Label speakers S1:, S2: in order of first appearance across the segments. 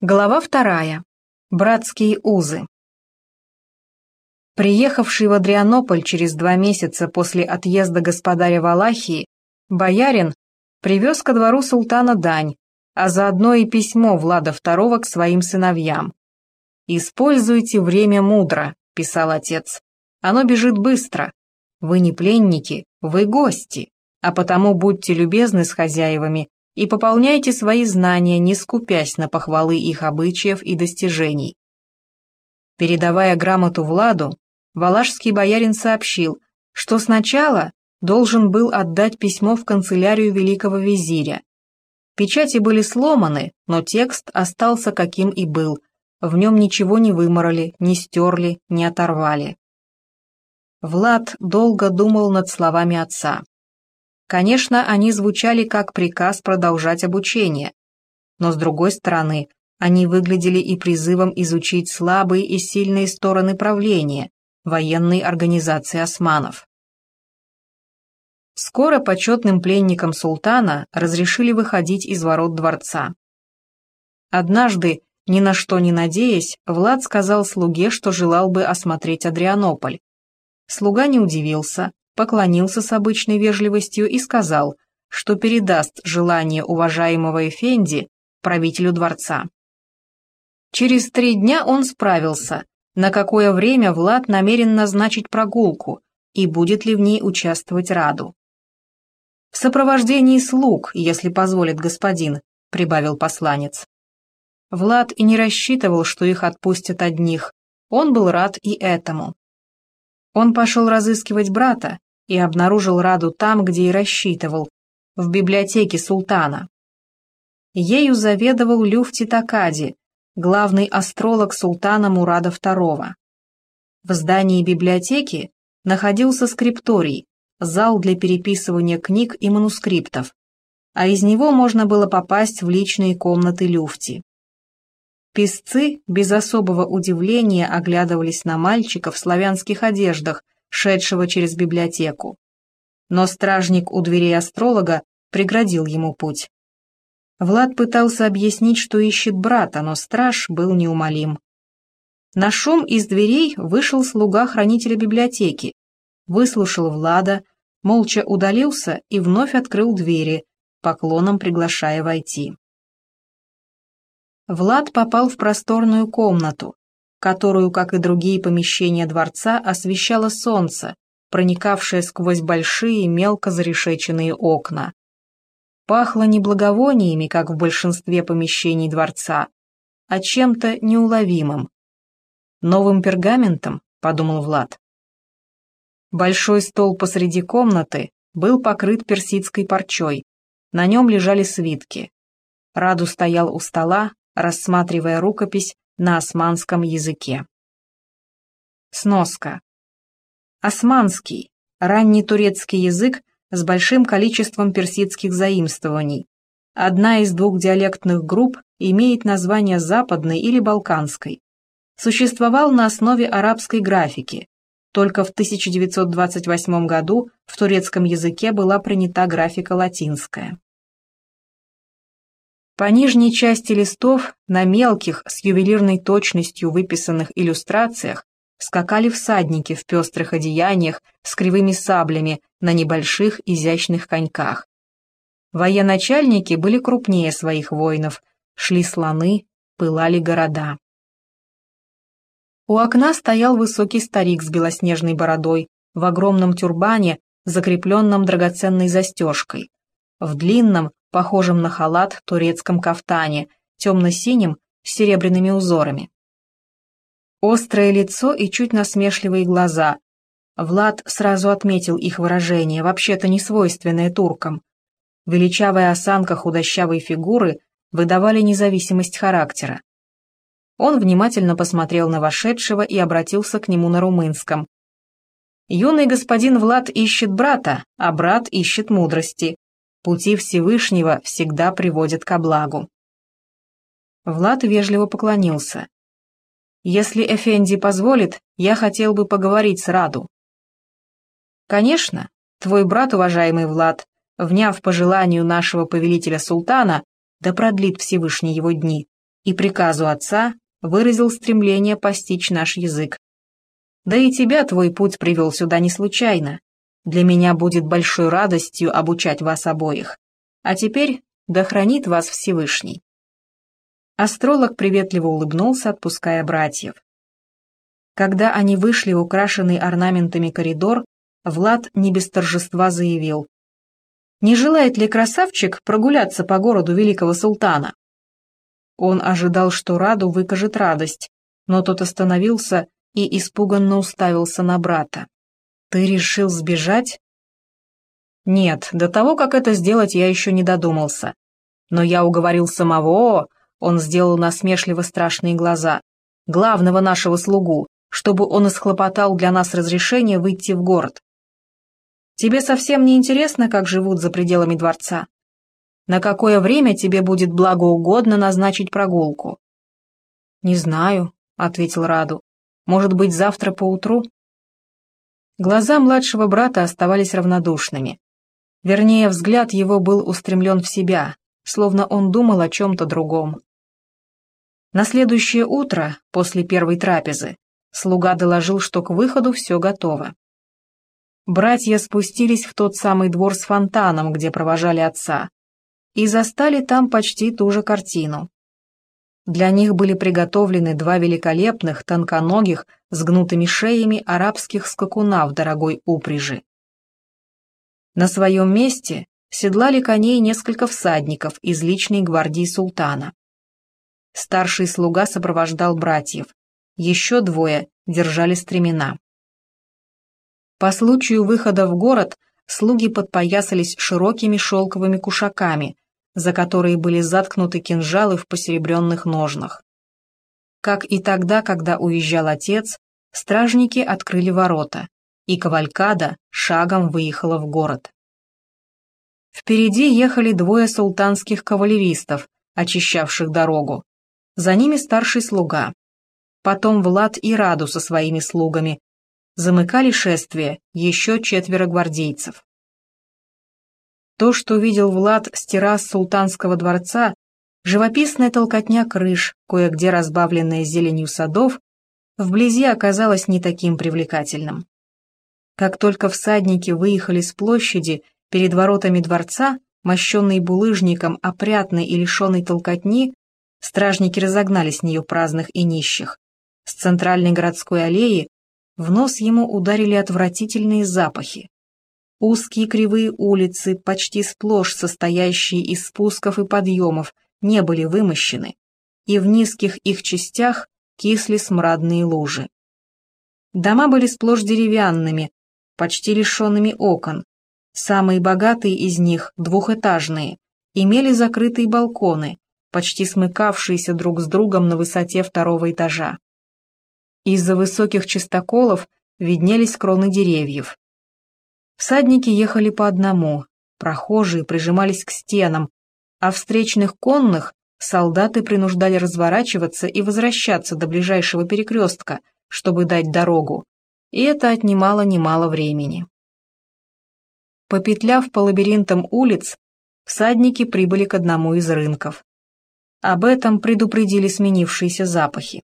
S1: Глава вторая. Братские узы. Приехавший в Адрианополь через два месяца после отъезда господаря Валахии, боярин привез ко двору султана дань, а заодно и письмо Влада II к своим сыновьям. «Используйте время мудро», — писал отец. «Оно бежит быстро. Вы не пленники, вы гости, а потому будьте любезны с хозяевами и пополняйте свои знания, не скупясь на похвалы их обычаев и достижений. Передавая грамоту Владу, валашский боярин сообщил, что сначала должен был отдать письмо в канцелярию великого визиря. Печати были сломаны, но текст остался каким и был, в нем ничего не вымороли, не стерли, не оторвали. Влад долго думал над словами отца. Конечно, они звучали как приказ продолжать обучение, но с другой стороны, они выглядели и призывом изучить слабые и сильные стороны правления, военной организации османов. Скоро почетным пленникам султана разрешили выходить из ворот дворца. Однажды, ни на что не надеясь, Влад сказал слуге, что желал бы осмотреть Адрианополь. Слуга не удивился, поклонился с обычной вежливостью и сказал, что передаст желание уважаемого Эфенди правителю дворца. Через три дня он справился, на какое время Влад намерен назначить прогулку и будет ли в ней участвовать Раду. «В сопровождении слуг, если позволит господин», — прибавил посланец. Влад и не рассчитывал, что их отпустят одних, он был рад и этому. Он пошел разыскивать брата и обнаружил Раду там, где и рассчитывал, в библиотеке султана. Ею заведовал Люфти Такади, главный астролог султана Мурада II. В здании библиотеки находился скрипторий, зал для переписывания книг и манускриптов, а из него можно было попасть в личные комнаты Люфти. Песцы без особого удивления оглядывались на мальчика в славянских одеждах, шедшего через библиотеку. Но стражник у дверей астролога преградил ему путь. Влад пытался объяснить, что ищет брата, но страж был неумолим. На шум из дверей вышел слуга хранителя библиотеки, выслушал Влада, молча удалился и вновь открыл двери, поклоном приглашая войти. Влад попал в просторную комнату, которую, как и другие помещения дворца, освещало солнце, проникавшее сквозь большие мелко зарешеченные окна. Пахло не благовониями, как в большинстве помещений дворца, а чем-то неуловимым. «Новым пергаментом», — подумал Влад. Большой стол посреди комнаты был покрыт персидской парчой, на нем лежали свитки. Раду стоял у стола, рассматривая рукопись на османском языке. Сноска. Османский, ранний турецкий язык с большим количеством персидских заимствований. Одна из двух диалектных групп имеет название западной или балканской. Существовал на основе арабской графики. Только в 1928 году в турецком языке была принята графика латинская. По нижней части листов на мелких с ювелирной точностью выписанных иллюстрациях скакали всадники в пестрых одеяниях с кривыми саблями на небольших изящных коньках. Военачальники были крупнее своих воинов, шли слоны, пылали города. У окна стоял высокий старик с белоснежной бородой, в огромном тюрбане, закрепленном драгоценной застежкой, в длинном, похожем на халат турецком кафтане, темно-синим, с серебряными узорами. Острое лицо и чуть насмешливые глаза. Влад сразу отметил их выражение, вообще-то не свойственное туркам. Величавая осанка худощавой фигуры выдавали независимость характера. Он внимательно посмотрел на вошедшего и обратился к нему на румынском. «Юный господин Влад ищет брата, а брат ищет мудрости. Пути Всевышнего всегда приводят ко благу. Влад вежливо поклонился. «Если Эфенди позволит, я хотел бы поговорить с Раду». «Конечно, твой брат, уважаемый Влад, вняв пожеланию нашего повелителя султана, да продлит Всевышний его дни, и приказу отца выразил стремление постичь наш язык. Да и тебя твой путь привел сюда не случайно. Для меня будет большой радостью обучать вас обоих. А теперь да хранит вас Всевышний». Астролог приветливо улыбнулся, отпуская братьев. Когда они вышли в украшенный орнаментами коридор, Влад не без торжества заявил. «Не желает ли красавчик прогуляться по городу великого султана?» Он ожидал, что Раду выкажет радость, но тот остановился и испуганно уставился на брата. «Ты решил сбежать?» «Нет, до того, как это сделать, я еще не додумался. Но я уговорил самого, он сделал насмешливо страшные глаза, главного нашего слугу, чтобы он исхлопотал для нас разрешение выйти в город. Тебе совсем не интересно, как живут за пределами дворца? На какое время тебе будет благоугодно назначить прогулку?» «Не знаю», — ответил Раду. «Может быть, завтра поутру?» Глаза младшего брата оставались равнодушными. Вернее, взгляд его был устремлен в себя, словно он думал о чем-то другом. На следующее утро, после первой трапезы, слуга доложил, что к выходу все готово. Братья спустились в тот самый двор с фонтаном, где провожали отца, и застали там почти ту же картину. Для них были приготовлены два великолепных, тонконогих, с гнутыми шеями арабских скакуна в дорогой упряжи. На своем месте седлали коней несколько всадников из личной гвардии султана. Старший слуга сопровождал братьев, еще двое держали стремена. По случаю выхода в город слуги подпоясались широкими шелковыми кушаками, за которые были заткнуты кинжалы в посеребренных ножнах. Как и тогда, когда уезжал отец, стражники открыли ворота, и кавалькада шагом выехала в город. Впереди ехали двое султанских кавалеристов, очищавших дорогу. За ними старший слуга. Потом Влад и Раду со своими слугами. Замыкали шествие еще четверо гвардейцев. То, что видел Влад с террас султанского дворца, живописная толкотня крыш, кое-где разбавленная зеленью садов, вблизи оказалось не таким привлекательным. Как только всадники выехали с площади перед воротами дворца, мощенный булыжником, опрятный и лишенный толкотни, стражники разогнали с нее праздных и нищих. С центральной городской аллеи в нос ему ударили отвратительные запахи. Узкие кривые улицы, почти сплошь состоящие из спусков и подъемов, не были вымощены, и в низких их частях кисли смрадные лужи. Дома были сплошь деревянными, почти лишенными окон. Самые богатые из них, двухэтажные, имели закрытые балконы, почти смыкавшиеся друг с другом на высоте второго этажа. Из-за высоких чистоколов виднелись кроны деревьев. Всадники ехали по одному, прохожие прижимались к стенам, а встречных конных солдаты принуждали разворачиваться и возвращаться до ближайшего перекрестка, чтобы дать дорогу, и это отнимало немало времени. Попетляв по лабиринтам улиц, всадники прибыли к одному из рынков. Об этом предупредили сменившиеся запахи.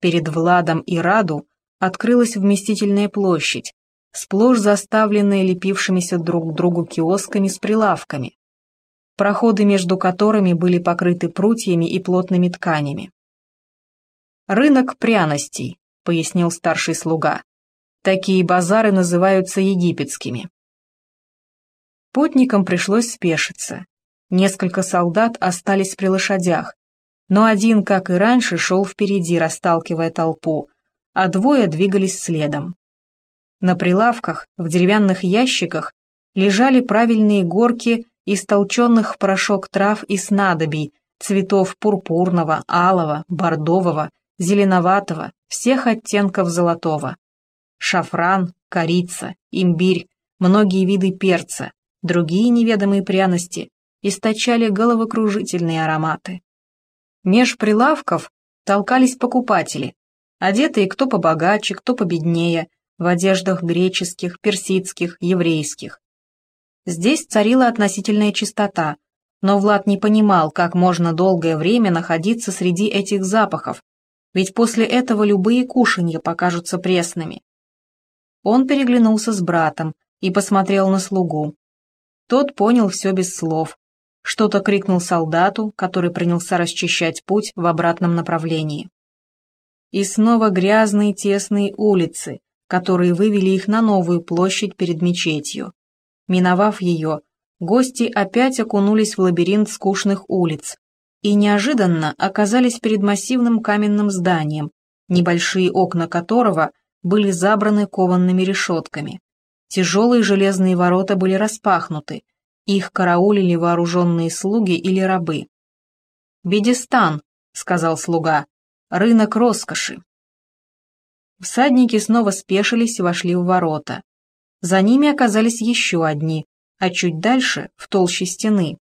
S1: Перед Владом и Раду открылась вместительная площадь, сплошь заставленные лепившимися друг к другу киосками с прилавками, проходы между которыми были покрыты прутьями и плотными тканями. «Рынок пряностей», — пояснил старший слуга. «Такие базары называются египетскими». Путникам пришлось спешиться. Несколько солдат остались при лошадях, но один, как и раньше, шел впереди, расталкивая толпу, а двое двигались следом. На прилавках, в деревянных ящиках, лежали правильные горки из толченных в порошок трав и снадобий, цветов пурпурного, алого, бордового, зеленоватого, всех оттенков золотого. Шафран, корица, имбирь, многие виды перца, другие неведомые пряности источали головокружительные ароматы. Меж прилавков толкались покупатели, одетые кто побогаче, кто победнее, в одеждах греческих, персидских, еврейских. Здесь царила относительная чистота, Но Влад не понимал, как можно долгое время находиться среди этих запахов, ведь после этого любые кушанья покажутся пресными. Он переглянулся с братом и посмотрел на слугу. Тот понял все без слов. Что-то крикнул солдату, который принялся расчищать путь в обратном направлении. И снова грязные тесные улицы, которые вывели их на новую площадь перед мечетью. Миновав ее, гости опять окунулись в лабиринт скучных улиц и неожиданно оказались перед массивным каменным зданием, небольшие окна которого были забраны кованными решетками. Тяжелые железные ворота были распахнуты, их караулили вооруженные слуги или рабы. «Бедистан», — сказал слуга, — «рынок роскоши». Всадники снова спешились и вошли в ворота. За ними оказались еще одни, а чуть дальше, в толще стены,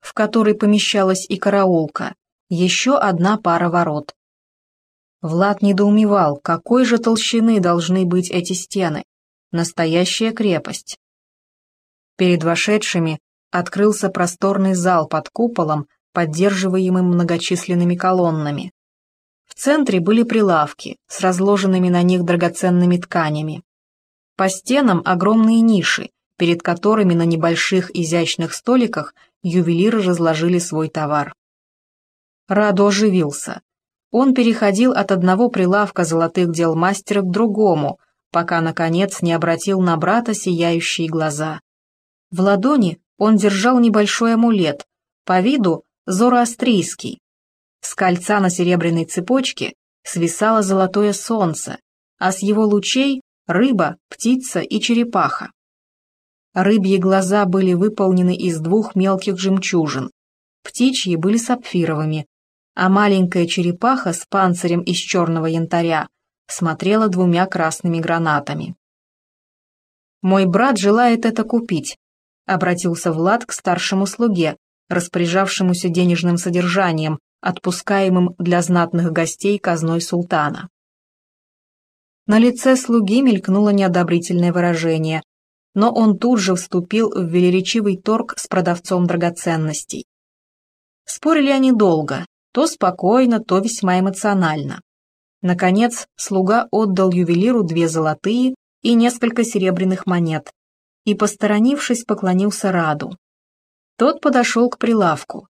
S1: в которой помещалась и караулка, еще одна пара ворот. Влад недоумевал, какой же толщины должны быть эти стены. Настоящая крепость. Перед вошедшими открылся просторный зал под куполом, поддерживаемым многочисленными колоннами. В центре были прилавки с разложенными на них драгоценными тканями. По стенам огромные ниши, перед которыми на небольших изящных столиках ювелиры разложили свой товар. Радо оживился. Он переходил от одного прилавка золотых дел мастера к другому, пока, наконец, не обратил на брата сияющие глаза. В ладони он держал небольшой амулет, по виду зороастрийский. С кольца на серебряной цепочке свисало золотое солнце, а с его лучей — рыба, птица и черепаха. Рыбьи глаза были выполнены из двух мелких жемчужин, птичьи были сапфировыми, а маленькая черепаха с панцирем из черного янтаря смотрела двумя красными гранатами. «Мой брат желает это купить», — обратился Влад к старшему слуге, распоряжавшемуся денежным содержанием, отпускаемым для знатных гостей казной султана. На лице слуги мелькнуло неодобрительное выражение, но он тут же вступил в велеречивый торг с продавцом драгоценностей. Спорили они долго, то спокойно, то весьма эмоционально. Наконец, слуга отдал ювелиру две золотые и несколько серебряных монет и, посторонившись, поклонился Раду. Тот подошел к прилавку.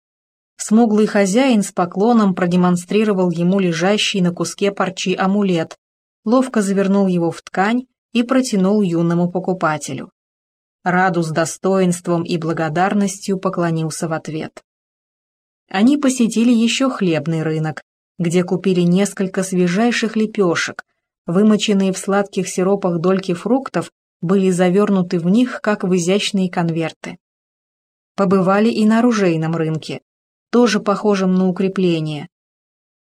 S1: Смуглый хозяин с поклоном продемонстрировал ему лежащий на куске парчи амулет, ловко завернул его в ткань и протянул юному покупателю. Раду с достоинством и благодарностью поклонился в ответ. Они посетили еще хлебный рынок, где купили несколько свежайших лепешек, вымоченные в сладких сиропах дольки фруктов были завернуты в них, как в изящные конверты. Побывали и на оружейном рынке, тоже похожем на укрепление.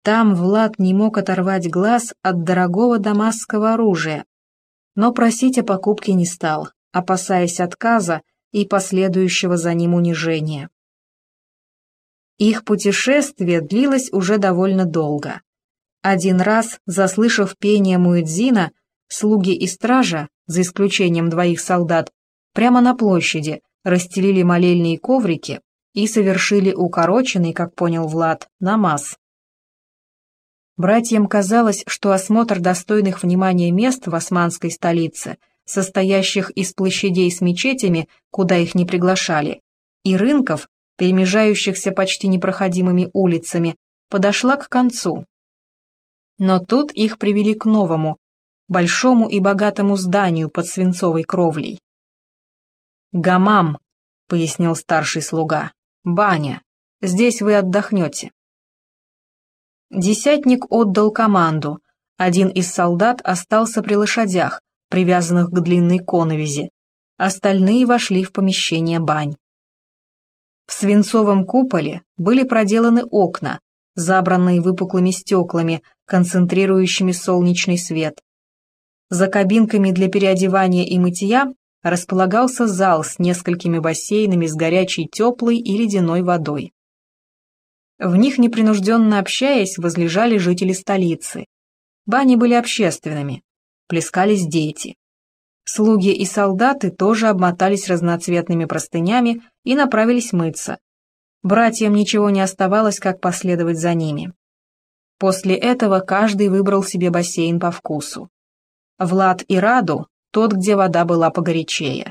S1: Там Влад не мог оторвать глаз от дорогого дамасского оружия, но просить о покупке не стал, опасаясь отказа и последующего за ним унижения. Их путешествие длилось уже довольно долго. Один раз, заслышав пение Муэдзина, слуги и стража, за исключением двоих солдат, прямо на площади расстелили молельные коврики и совершили укороченный, как понял Влад, намаз. Братьям казалось, что осмотр достойных внимания мест в османской столице, состоящих из площадей с мечетями, куда их не приглашали, и рынков, перемежающихся почти непроходимыми улицами, подошла к концу. Но тут их привели к новому, большому и богатому зданию под свинцовой кровлей. «Гамам», — пояснил старший слуга, — «баня. Здесь вы отдохнете». Десятник отдал команду. Один из солдат остался при лошадях, привязанных к длинной коновизе. Остальные вошли в помещение бань. В свинцовом куполе были проделаны окна, забранные выпуклыми стеклами, концентрирующими солнечный свет. За кабинками для переодевания и мытья располагался зал с несколькими бассейнами с горячей, теплой и ледяной водой. В них, непринужденно общаясь, возлежали жители столицы. Бани были общественными, плескались дети. Слуги и солдаты тоже обмотались разноцветными простынями и направились мыться. братьям ничего не оставалось, как последовать за ними. После этого каждый выбрал себе бассейн по вкусу. Влад и Раду — тот, где вода была погорячее.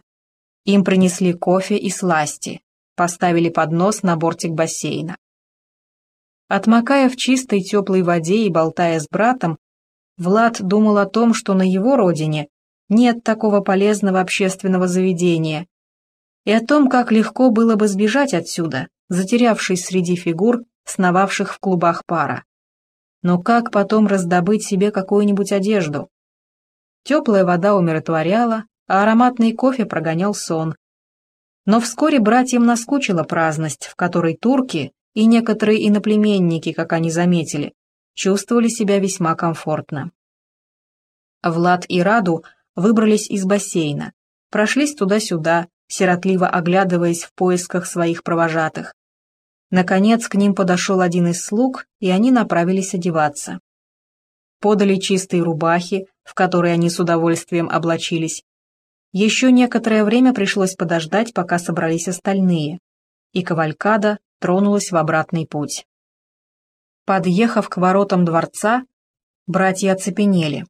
S1: Им принесли кофе и сласти, поставили поднос на бортик бассейна. Отмокая в чистой теплой воде и болтая с братом, Влад думал о том, что на его родине нет такого полезного общественного заведения, и о том, как легко было бы сбежать отсюда, затерявшись среди фигур, сновавших в клубах пара. Но как потом раздобыть себе какую-нибудь одежду? Теплая вода умиротворяла, а ароматный кофе прогонял сон. Но вскоре братьям наскучила праздность, в которой турки и некоторые иноплеменники, как они заметили, чувствовали себя весьма комфортно. Влад и Раду выбрались из бассейна, прошлись туда-сюда, сиротливо оглядываясь в поисках своих провожатых. Наконец к ним подошел один из слуг, и они направились одеваться. Подали чистые рубахи, в которые они с удовольствием облачились. Еще некоторое время пришлось подождать, пока собрались остальные, и кавалькада тронулась в обратный путь. Подъехав к воротам дворца, братья оцепенели.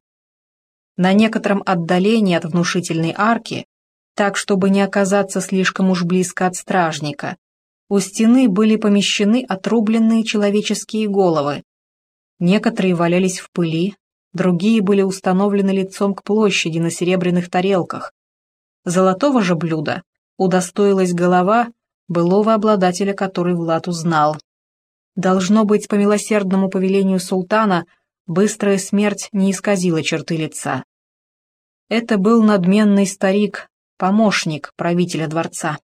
S1: На некотором отдалении от внушительной арки, так чтобы не оказаться слишком уж близко от стражника, у стены были помещены отрубленные человеческие головы. Некоторые валялись в пыли, другие были установлены лицом к площади на серебряных тарелках. Золотого же блюда удостоилась голова былого обладателя, который Влад узнал. Должно быть, по милосердному повелению султана, быстрая смерть не исказила черты лица. Это был надменный старик, помощник правителя дворца.